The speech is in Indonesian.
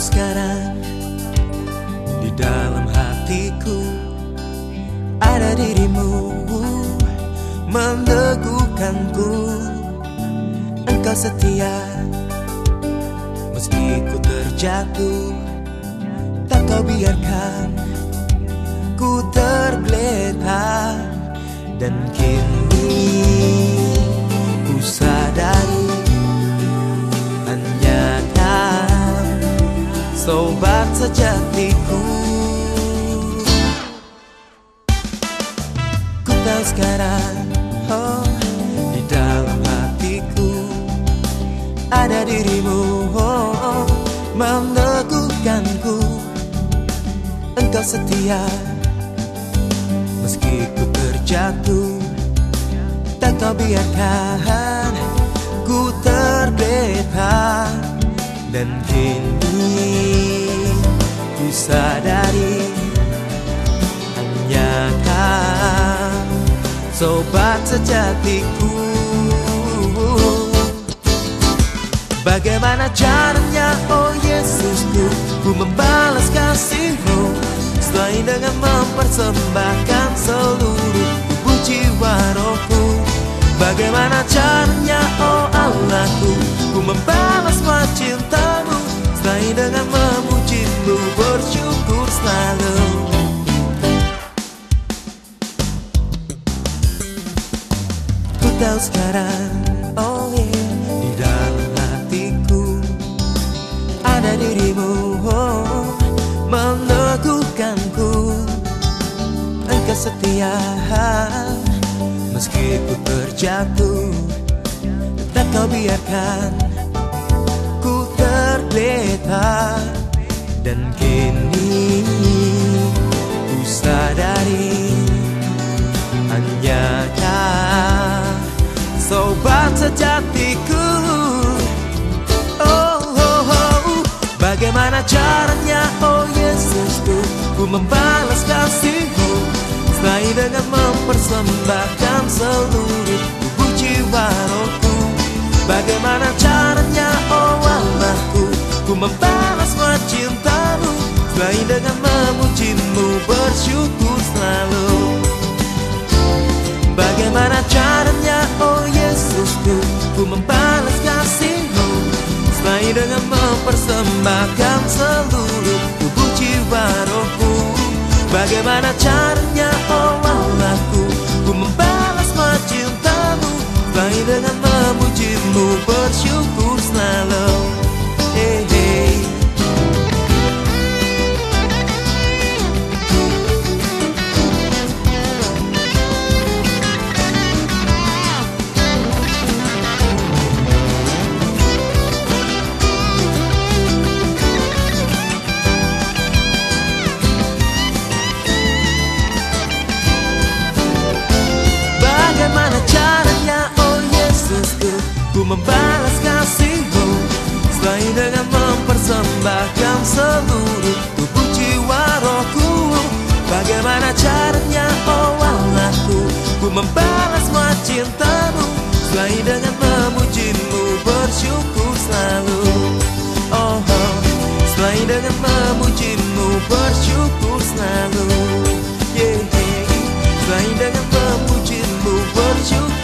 sekarang. Di dalam hatiku Ada dirimu. Meneguhkanku Engkau setia. Meski ku terjatuh Tak kau biarkan. Ku tergeletak Dan kini Sobat sejatiku. Ku tahu sekarang Oh Di dalam hatiku Ada dirimu Oh, oh Meneguhkanku Engkau setia Meski ku terjatuh Tak kau biarkan Ku terbebas. Dan kini Sobat sejatiku. Bagaimana caranya oh Yesusku Ku membalas kasihmu. Selain dengan mempersembahkan seluruh tubuh jiwa rohku Bagaimana caranya oh Allahku Ku membalas semua cintamu sekarang oh yeah Di dalam hatiku. Ada dirimu oh meneguhkanku Engkau setia Meski ku terjatuh Tak kau biarkan Ku tergeletak. Dan kini Ku sadari Sobat sejatiku. Oh, oh, oh. Bagaimana caranya? Oh Yesusku Ku membalas kasihmu. Selain dengan mempersembahkan seluruh tubuh jiwa rohku Bagaimana caranya? Oh Allahku Ku membalas cintamu. Selain dengan memujimu bersyukur selalu. Bagaimana caranya mempersembahkan seluruh tubuh jiwa rohku. Bagaimana caranya oh Allahku Ku membalas cintamu. Selain dengan memujimu bersyukur membalas kasihmu Selain dengan mempersembahkan seluruh tubuh jiwa rohku Bagaimana caranya oh Allahku Ku membalas cintamu Selain dengan memujimu bersyukur selalu Oh, oh. Selain dengan memujimu bersyukur selalu yeah, yeah. Selain dengan memujimu bersyukur